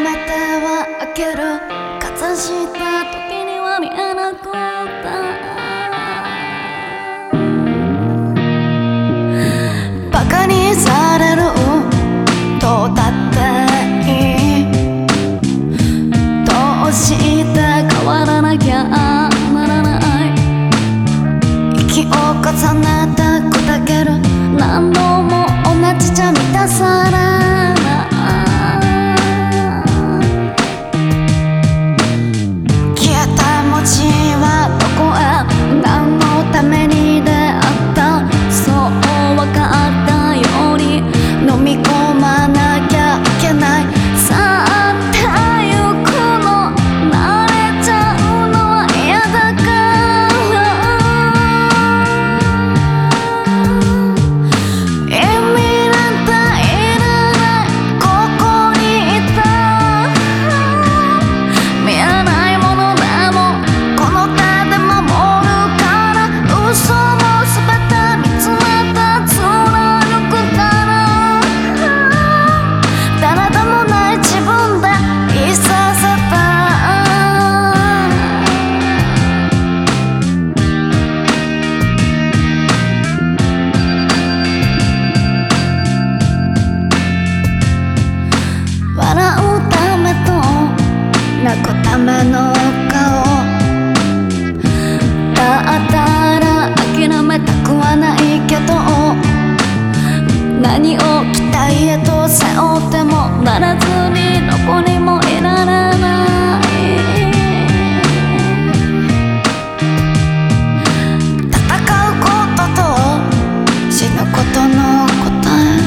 めてはるかざした時には見えなくった。バカにされるどうだっていい。どうして変わらなきゃならない。息を重ねて砕ける何度も同じじゃ満たされ何を期待へと背負ってもならずにどこにもいられない戦うことと死ぬことの答え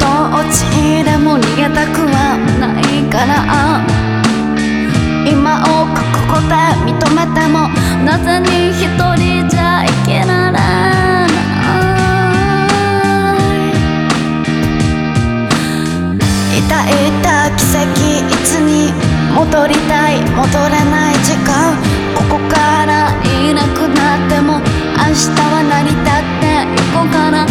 どっちでも逃げたくはないから今をここで認めてもなぜに一人じゃいけない描いた奇跡いつに戻りたい戻れない時間ここからいなくなっても明日は成り立っていこうかな